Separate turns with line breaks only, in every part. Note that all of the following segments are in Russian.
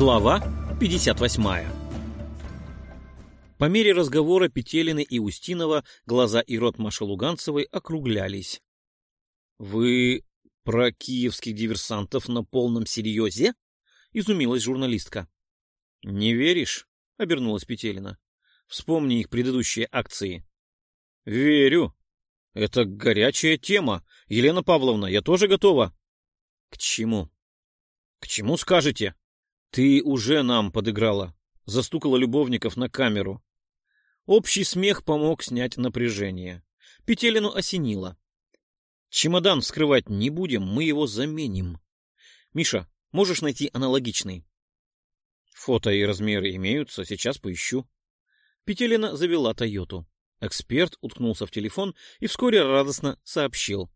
Глава 58 По мере разговора Петелины и Устинова глаза и рот Маши Луганцевой округлялись. — Вы про киевских диверсантов на полном серьезе? — изумилась журналистка. — Не веришь? — обернулась Петелина. — Вспомни их предыдущие акции. — Верю. Это горячая тема. Елена Павловна, я тоже готова. — К чему? — К чему скажете? Ты уже нам подыграла. Застукала любовников на камеру. Общий смех помог снять напряжение. Петелину осенило. Чемодан вскрывать не будем, мы его заменим. Миша, можешь найти аналогичный? Фото и размеры имеются, сейчас поищу. Петелина завела Тойоту. Эксперт уткнулся в телефон и вскоре радостно сообщил.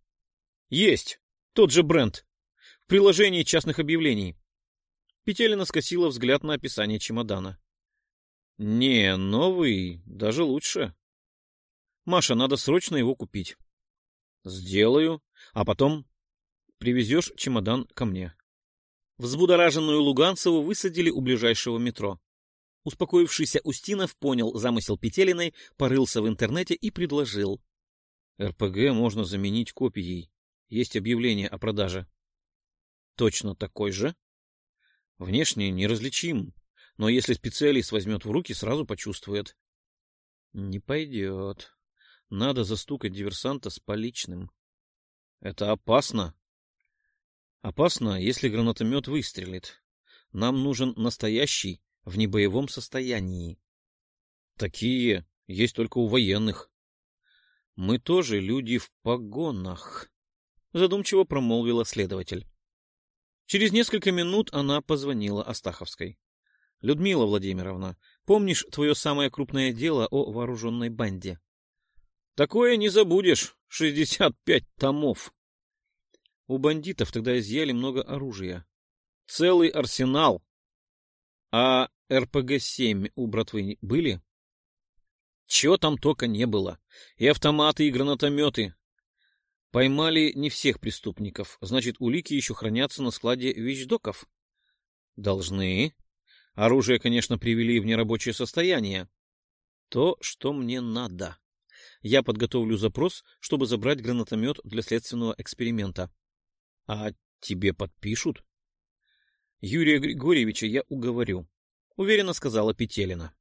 Есть! Тот же бренд. В приложении частных объявлений. Петелина скосила взгляд на описание чемодана. — Не, новый, даже лучше. — Маша, надо срочно его купить. — Сделаю. А потом привезешь чемодан ко мне. Взбудораженную Луганцеву высадили у ближайшего метро. Успокоившийся Устинов понял замысел Петелиной, порылся в интернете и предложил. — РПГ можно заменить копией. Есть объявление о продаже. — Точно такой же? Внешне неразличим, но если специалист возьмет в руки, сразу почувствует. Не пойдет. Надо застукать диверсанта с поличным. Это опасно. Опасно, если гранатомет выстрелит. Нам нужен настоящий в небоевом состоянии. Такие есть только у военных. Мы тоже люди в погонах, задумчиво промолвила следователь. Через несколько минут она позвонила Астаховской. — Людмила Владимировна, помнишь твое самое крупное дело о вооруженной банде? — Такое не забудешь. Шестьдесят пять томов. У бандитов тогда изъяли много оружия. Целый арсенал. А РПГ-7 у братвы были? Чего там только не было. И автоматы, и гранатометы. Поймали не всех преступников, значит, улики еще хранятся на складе вещдоков. Должны. Оружие, конечно, привели в нерабочее состояние. То, что мне надо. Я подготовлю запрос, чтобы забрать гранатомет для следственного эксперимента. А тебе подпишут? Юрия Григорьевича я уговорю, уверенно сказала Петелина.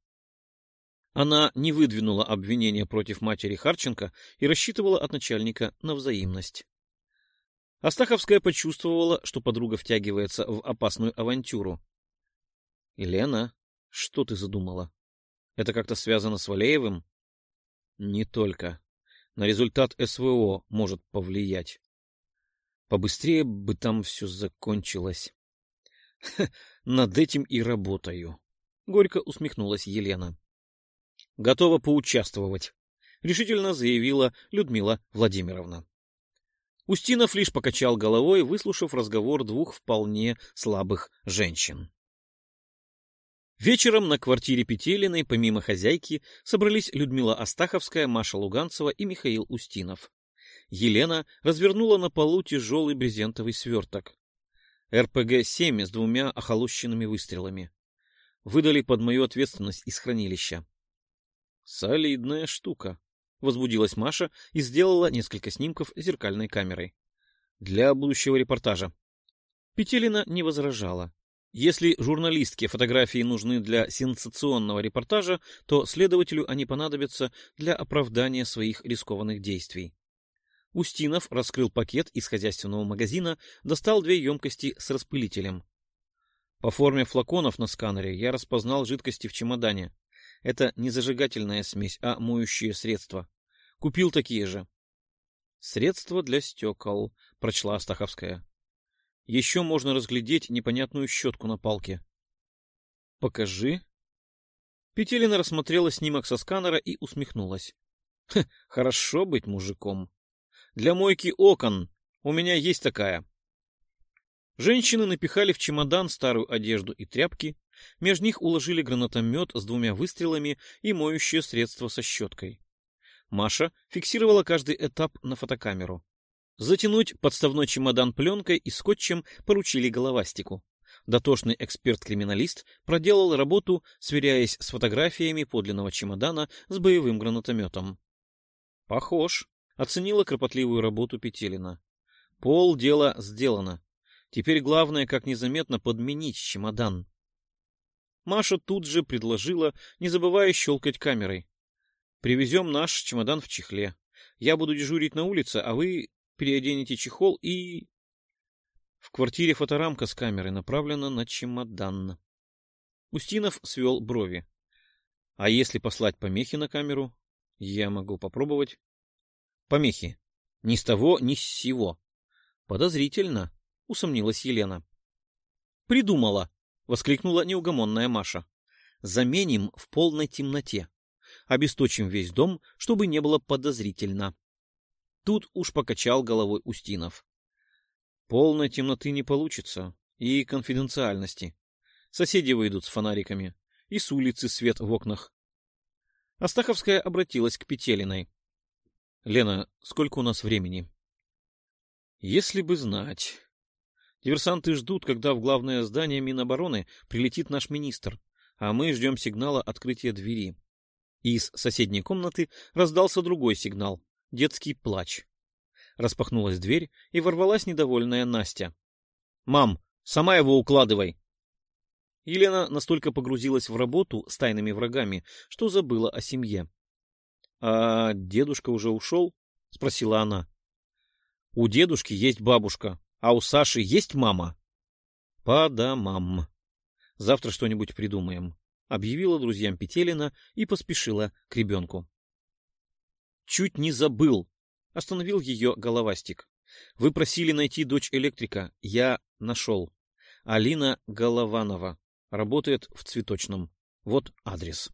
Она не выдвинула обвинения против матери Харченко и рассчитывала от начальника на взаимность. Астаховская почувствовала, что подруга втягивается в опасную авантюру. — Елена, что ты задумала? Это как-то связано с Валеевым? — Не только. На результат СВО может повлиять. Побыстрее бы там все закончилось. — Над этим и работаю. Горько усмехнулась Елена готова поучаствовать, — решительно заявила Людмила Владимировна. Устинов лишь покачал головой, выслушав разговор двух вполне слабых женщин. Вечером на квартире Петелиной, помимо хозяйки, собрались Людмила Астаховская, Маша Луганцева и Михаил Устинов. Елена развернула на полу тяжелый брезентовый сверток. РПГ-7 с двумя охолощенными выстрелами. Выдали под мою ответственность из хранилища. Солидная штука. Возбудилась Маша и сделала несколько снимков зеркальной камерой. Для будущего репортажа. Петелина не возражала. Если журналистке фотографии нужны для сенсационного репортажа, то следователю они понадобятся для оправдания своих рискованных действий. Устинов раскрыл пакет из хозяйственного магазина, достал две емкости с распылителем. По форме флаконов на сканере я распознал жидкости в чемодане. Это не зажигательная смесь, а моющие средства. Купил такие же. Средства для стекол, прочла Астаховская. Еще можно разглядеть непонятную щетку на палке. Покажи. Петелина рассмотрела снимок со сканера и усмехнулась. Хорошо быть мужиком. Для мойки окон у меня есть такая. Женщины напихали в чемодан старую одежду и тряпки, между них уложили гранатомет с двумя выстрелами и моющее средство со щеткой. Маша фиксировала каждый этап на фотокамеру. Затянуть подставной чемодан пленкой и скотчем поручили головастику. Дотошный эксперт-криминалист проделал работу, сверяясь с фотографиями подлинного чемодана с боевым гранатометом. «Похож», — оценила кропотливую работу Петелина. «Пол дела сделано. Теперь главное, как незаметно подменить чемодан». Маша тут же предложила, не забывая щелкать камерой. «Привезем наш чемодан в чехле. Я буду дежурить на улице, а вы переоденете чехол и...» В квартире фоторамка с камерой направлена на чемодан. Устинов свел брови. А если послать помехи на камеру? Я могу попробовать. Помехи. Ни с того, ни с сего. Подозрительно, усомнилась Елена. Придумала, воскликнула неугомонная Маша. Заменим в полной темноте. Обесточим весь дом, чтобы не было подозрительно. Тут уж покачал головой Устинов. Полной темноты не получится. И конфиденциальности. Соседи выйдут с фонариками. И с улицы свет в окнах. Астаховская обратилась к Петелиной. — Лена, сколько у нас времени? — Если бы знать. Диверсанты ждут, когда в главное здание Минобороны прилетит наш министр, а мы ждем сигнала открытия двери. Из соседней комнаты раздался другой сигнал — детский плач. Распахнулась дверь, и ворвалась недовольная Настя. «Мам, сама его укладывай!» Елена настолько погрузилась в работу с тайными врагами, что забыла о семье. «А дедушка уже ушел?» — спросила она. «У дедушки есть бабушка, а у Саши есть мама?» «По домам. Завтра что-нибудь придумаем», — объявила друзьям Петелина и поспешила к ребенку. «Чуть не забыл», Остановил ее головастик. Вы просили найти дочь электрика. Я нашел. Алина Голованова. Работает в цветочном. Вот адрес.